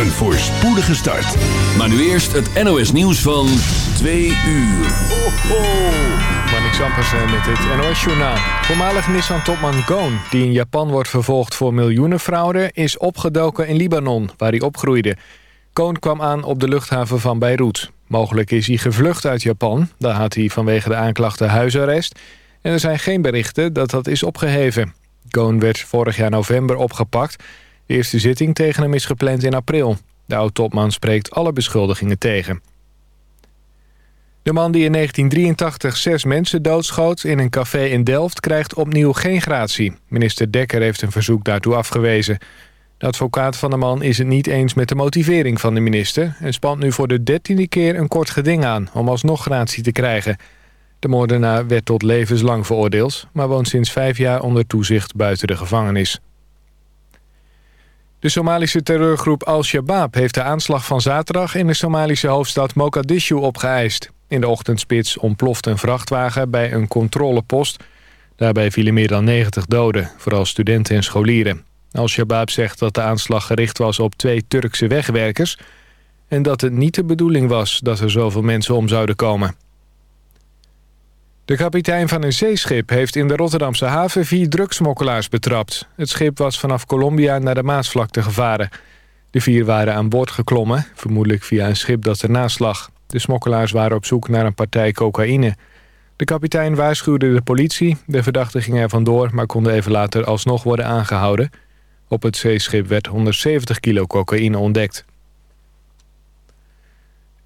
Een voorspoedige start. Maar nu eerst het NOS nieuws van 2 uur. Ho, ho. Ampersen met het NOS Journaal. Voormalig Nissan-topman Goon, die in Japan wordt vervolgd voor miljoenenfraude... is opgedoken in Libanon, waar hij opgroeide. Koon kwam aan op de luchthaven van Beirut. Mogelijk is hij gevlucht uit Japan. Daar had hij vanwege de aanklachten huisarrest. En er zijn geen berichten dat dat is opgeheven. Goon werd vorig jaar november opgepakt. Eerste zitting tegen hem is gepland in april. De oud-topman spreekt alle beschuldigingen tegen. De man die in 1983 zes mensen doodschoot in een café in Delft... krijgt opnieuw geen gratie. Minister Dekker heeft een verzoek daartoe afgewezen. De advocaat van de man is het niet eens met de motivering van de minister... en spant nu voor de dertiende keer een kort geding aan... om alsnog gratie te krijgen. De moordenaar werd tot levenslang veroordeeld... maar woont sinds vijf jaar onder toezicht buiten de gevangenis. De Somalische terreurgroep Al-Shabaab heeft de aanslag van zaterdag... in de Somalische hoofdstad Mogadishu opgeëist. In de ochtendspits ontploft een vrachtwagen bij een controlepost. Daarbij vielen meer dan 90 doden, vooral studenten en scholieren. Al-Shabaab zegt dat de aanslag gericht was op twee Turkse wegwerkers... en dat het niet de bedoeling was dat er zoveel mensen om zouden komen. De kapitein van een zeeschip heeft in de Rotterdamse haven vier drugsmokkelaars betrapt. Het schip was vanaf Colombia naar de Maasvlakte gevaren. De vier waren aan boord geklommen, vermoedelijk via een schip dat ernaast lag. De smokkelaars waren op zoek naar een partij cocaïne. De kapitein waarschuwde de politie. De verdachte ging er vandoor, maar konden even later alsnog worden aangehouden. Op het zeeschip werd 170 kilo cocaïne ontdekt.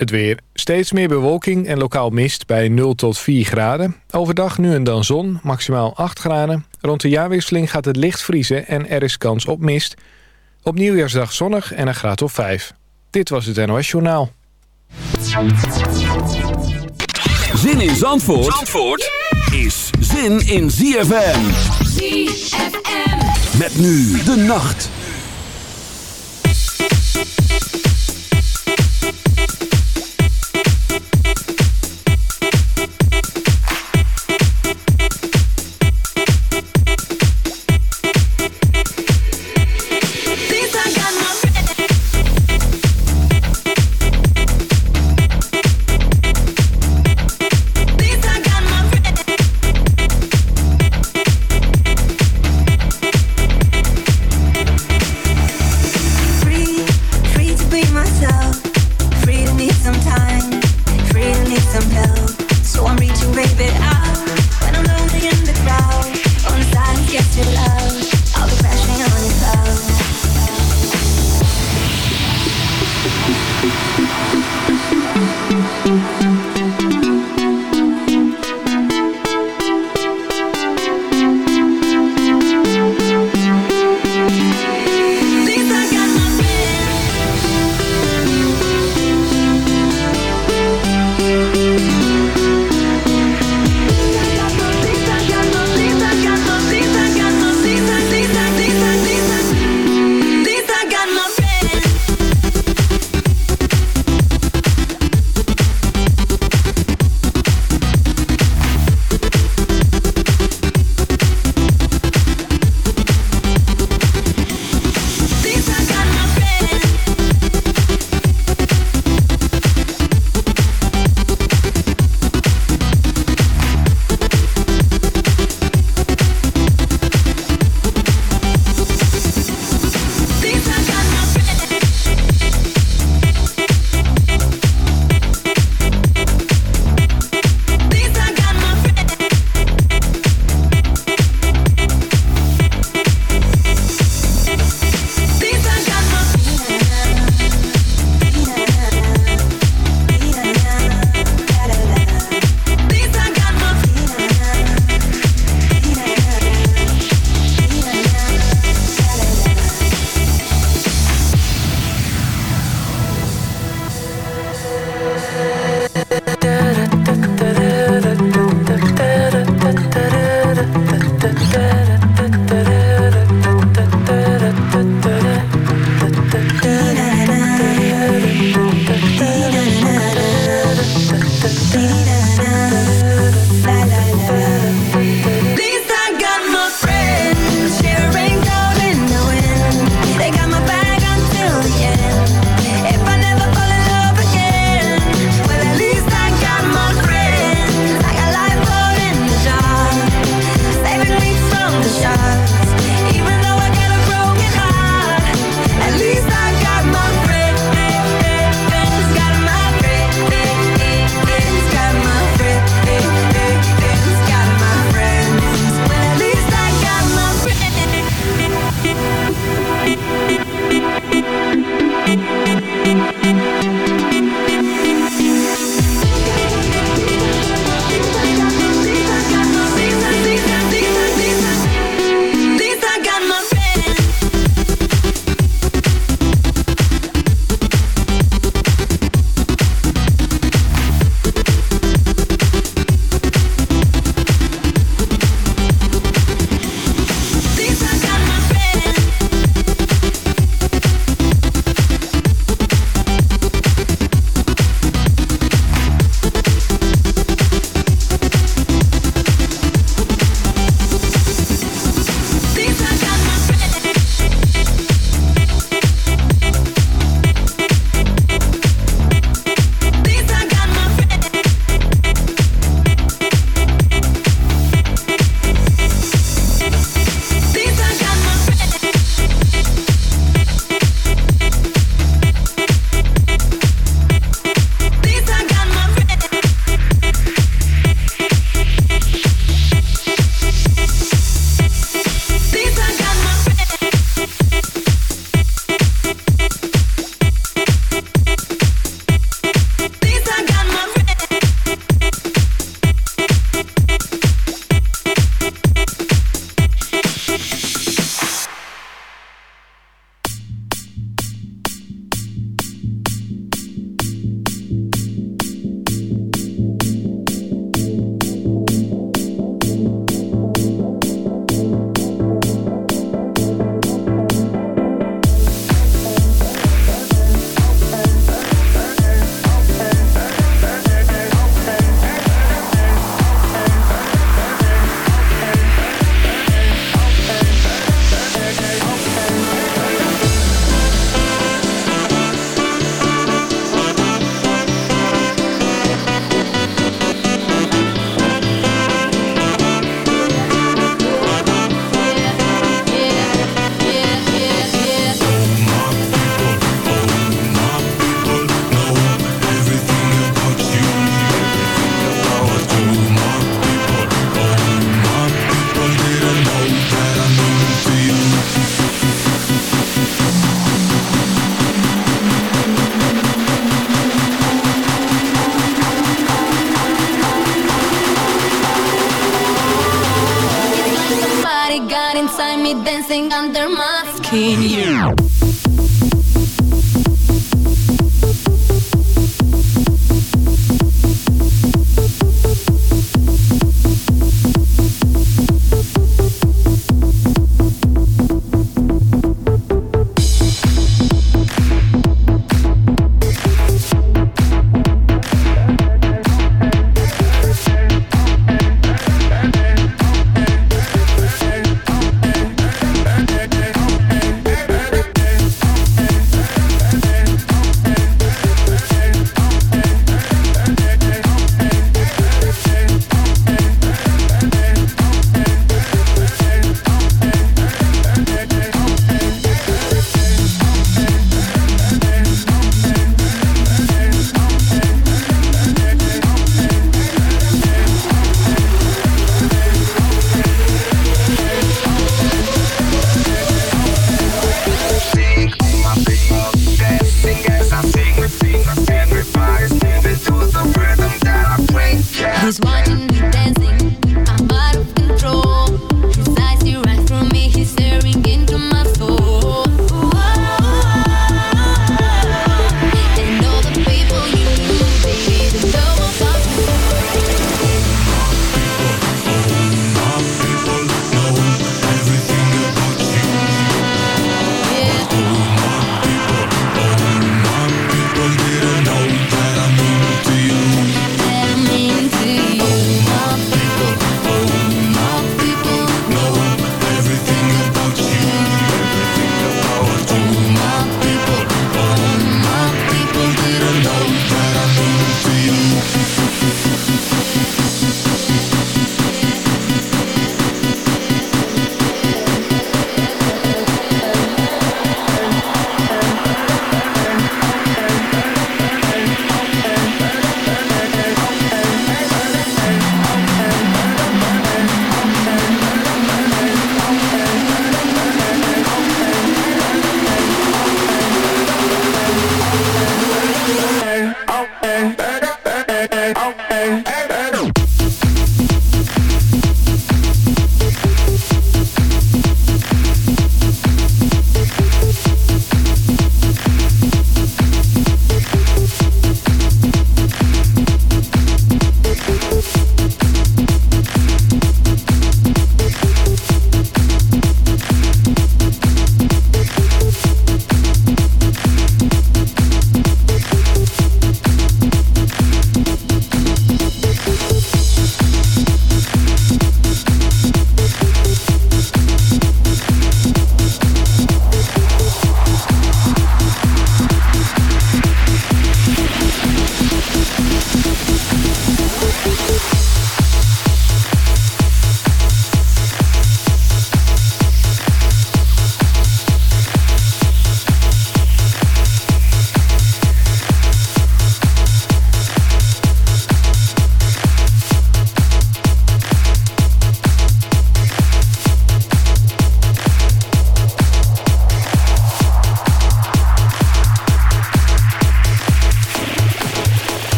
Het weer. Steeds meer bewolking en lokaal mist bij 0 tot 4 graden. Overdag nu en dan zon, maximaal 8 graden. Rond de jaarwisseling gaat het licht vriezen en er is kans op mist. Op nieuwjaarsdag zonnig en een graad of 5. Dit was het NOS Journaal. Zin in Zandvoort, Zandvoort is zin in ZFM. ZFM. Met nu de nacht.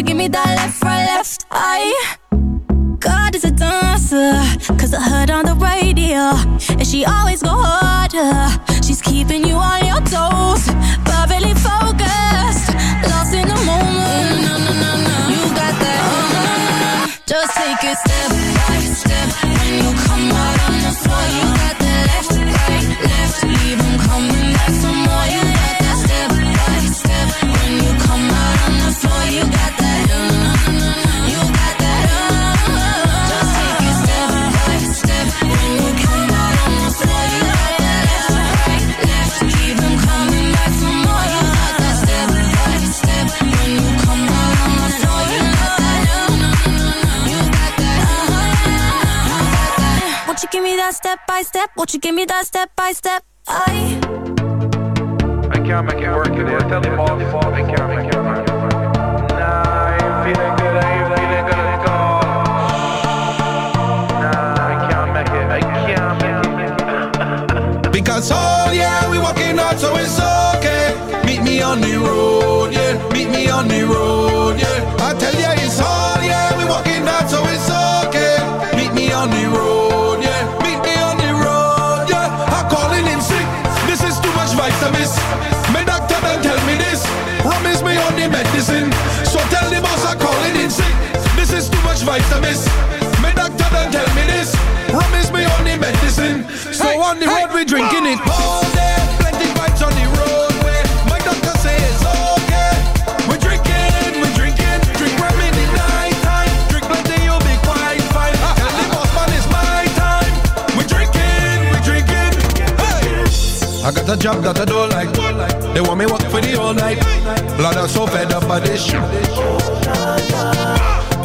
you give me that left, right, left eye? God is a dancer Cause I heard on the radio And she always won't you give me that step by step? I I can't make it work. It is impossible. I can't make it work. Nah, I'm feeling good. I am feeling good. Let's go. Nah, I can't make it. I can't make it. because oh yeah, we walking out, so it's okay. Meet me on the road, yeah. Meet me on the road, yeah. I tell ya, it's all yeah. We walking out, so it's much vitamins. My doctor don't tell me this. Rum is my only medicine. So hey, on the hey, road we drinking it all day. Plenty vibes on the roadway. My doctor say it's okay. We drinking, we drinking. Time. Drink plenty, you'll be quite ah, the boss man it's my time. We drinking, we drinking. I got a job that I don't like. They want me work for the all night. Blood, I'm so fed up by this shit.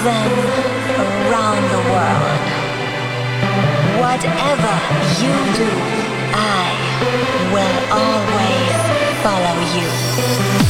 cruising around the world. Whatever you do, I will always follow you.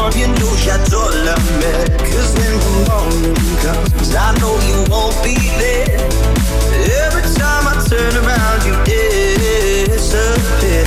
warm, you know j'adore love me, Cause when the morning comes, I know you won't be there. Every time I turn around, you disappear.